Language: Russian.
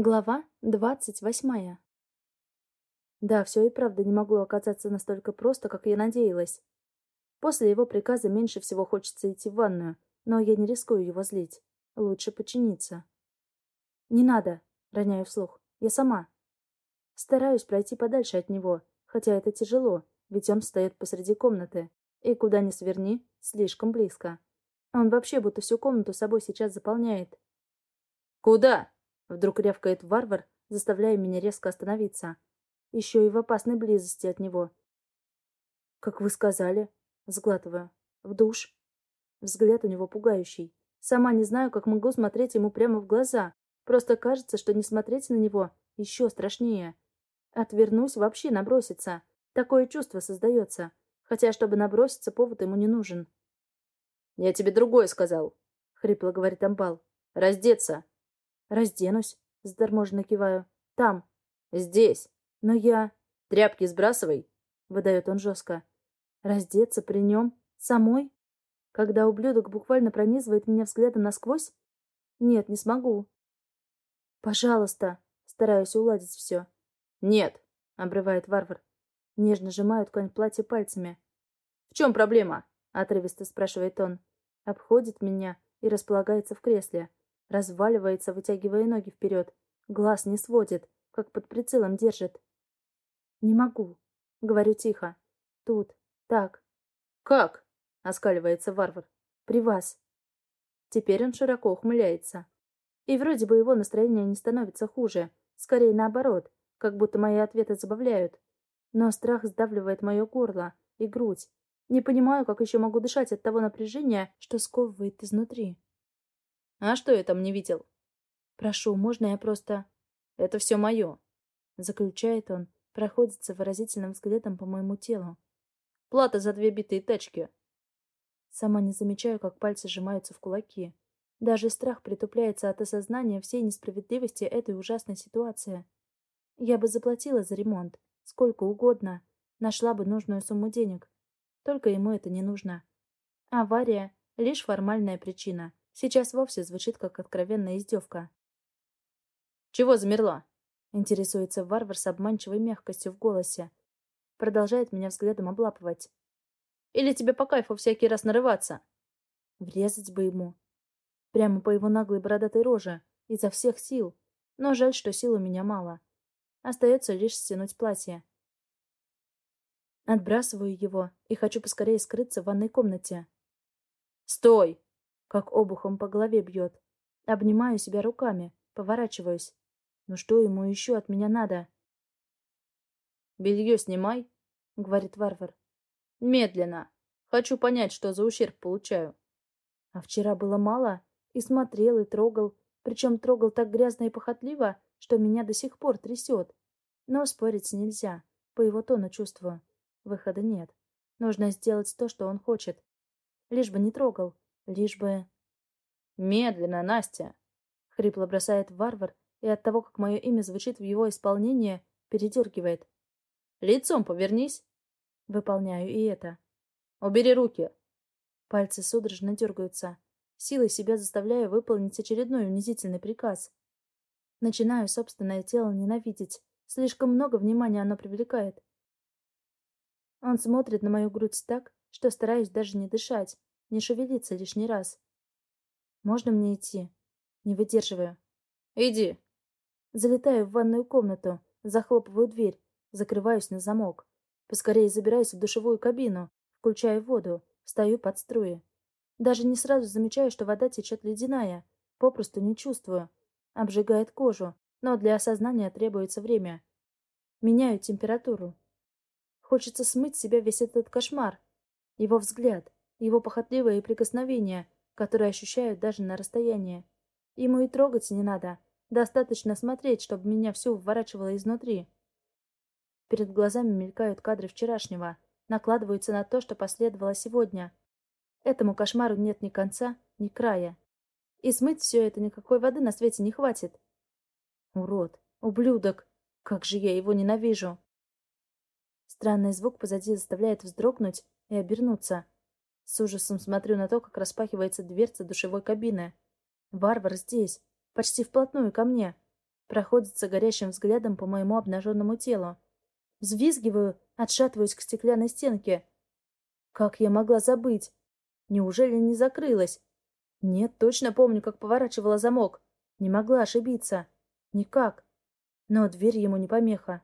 Глава двадцать восьмая. Да, все и правда не могло оказаться настолько просто, как я надеялась. После его приказа меньше всего хочется идти в ванную, но я не рискую его злить. Лучше подчиниться. «Не надо», — роняю вслух. «Я сама». Стараюсь пройти подальше от него, хотя это тяжело, ведь он встает посреди комнаты. И куда ни сверни, слишком близко. Он вообще будто всю комнату собой сейчас заполняет. «Куда?» Вдруг рявкает варвар, заставляя меня резко остановиться. Еще и в опасной близости от него. «Как вы сказали?» Сглатываю. «В душ?» Взгляд у него пугающий. Сама не знаю, как могу смотреть ему прямо в глаза. Просто кажется, что не смотреть на него еще страшнее. Отвернусь, вообще наброситься. Такое чувство создается. Хотя, чтобы наброситься, повод ему не нужен. «Я тебе другое сказал», — хрипло говорит Амбал. «Раздеться». «Разденусь», — заторможенно киваю. «Там». «Здесь». «Но я...» «Тряпки сбрасывай», — выдает он жестко. «Раздеться при нем? Самой? Когда ублюдок буквально пронизывает меня взглядом насквозь? Нет, не смогу». «Пожалуйста», — стараюсь уладить все. «Нет», — обрывает варвар. Нежно сжимаю ткань платья пальцами. «В чем проблема?» — отрывисто спрашивает он. Обходит меня и располагается в кресле. Разваливается, вытягивая ноги вперед. Глаз не сводит, как под прицелом держит. «Не могу», — говорю тихо. «Тут. Так». «Как?» — оскаливается варвар. «При вас». Теперь он широко ухмыляется. И вроде бы его настроение не становится хуже. Скорее наоборот, как будто мои ответы забавляют. Но страх сдавливает мое горло и грудь. Не понимаю, как еще могу дышать от того напряжения, что сковывает изнутри. А что я там не видел? Прошу, можно я просто... Это все мое. Заключает он, проходится выразительным взглядом по моему телу. Плата за две битые тачки. Сама не замечаю, как пальцы сжимаются в кулаки. Даже страх притупляется от осознания всей несправедливости этой ужасной ситуации. Я бы заплатила за ремонт, сколько угодно, нашла бы нужную сумму денег. Только ему это не нужно. Авария — лишь формальная причина. Сейчас вовсе звучит как откровенная издевка. «Чего замерла?» — интересуется варвар с обманчивой мягкостью в голосе. Продолжает меня взглядом облапывать. «Или тебе по кайфу всякий раз нарываться?» Врезать бы ему. Прямо по его наглой бородатой роже, изо всех сил. Но жаль, что сил у меня мало. Остается лишь стянуть платье. Отбрасываю его и хочу поскорее скрыться в ванной комнате. «Стой!» Как обухом по голове бьет. Обнимаю себя руками, поворачиваюсь. Ну что ему еще от меня надо? «Белье снимай», — говорит варвар. «Медленно. Хочу понять, что за ущерб получаю». А вчера было мало, и смотрел, и трогал, причем трогал так грязно и похотливо, что меня до сих пор трясет. Но спорить нельзя, по его тону чувствую. Выхода нет. Нужно сделать то, что он хочет. Лишь бы не трогал, Лишь бы... «Медленно, Настя!» — хрипло бросает варвар, и от того, как мое имя звучит в его исполнении, передергивает. «Лицом повернись!» Выполняю и это. «Убери руки!» Пальцы судорожно дергаются. Силой себя заставляю выполнить очередной унизительный приказ. Начинаю собственное тело ненавидеть. Слишком много внимания оно привлекает. Он смотрит на мою грудь так, что стараюсь даже не дышать не шевелиться лишний раз. Можно мне идти? Не выдерживаю. Иди. Залетаю в ванную комнату, захлопываю дверь, закрываюсь на замок. Поскорее забираюсь в душевую кабину, включаю воду, встаю под струи. Даже не сразу замечаю, что вода течет ледяная. Попросту не чувствую. Обжигает кожу, но для осознания требуется время. Меняю температуру. Хочется смыть с себя весь этот кошмар. Его взгляд, его похотливые прикосновения, которые ощущают даже на расстоянии. Ему и трогать не надо. Достаточно смотреть, чтобы меня всю вворачивало изнутри. Перед глазами мелькают кадры вчерашнего, накладываются на то, что последовало сегодня. Этому кошмару нет ни конца, ни края. И смыть все это никакой воды на свете не хватит. Урод, ублюдок, как же я его ненавижу. Странный звук позади заставляет вздрогнуть и обернуться. С ужасом смотрю на то, как распахивается дверца душевой кабины. Варвар здесь, почти вплотную ко мне. проходится горящим взглядом по моему обнаженному телу. Взвизгиваю, отшатываюсь к стеклянной стенке. Как я могла забыть? Неужели не закрылась? Нет, точно помню, как поворачивала замок. Не могла ошибиться. Никак. Но дверь ему не помеха.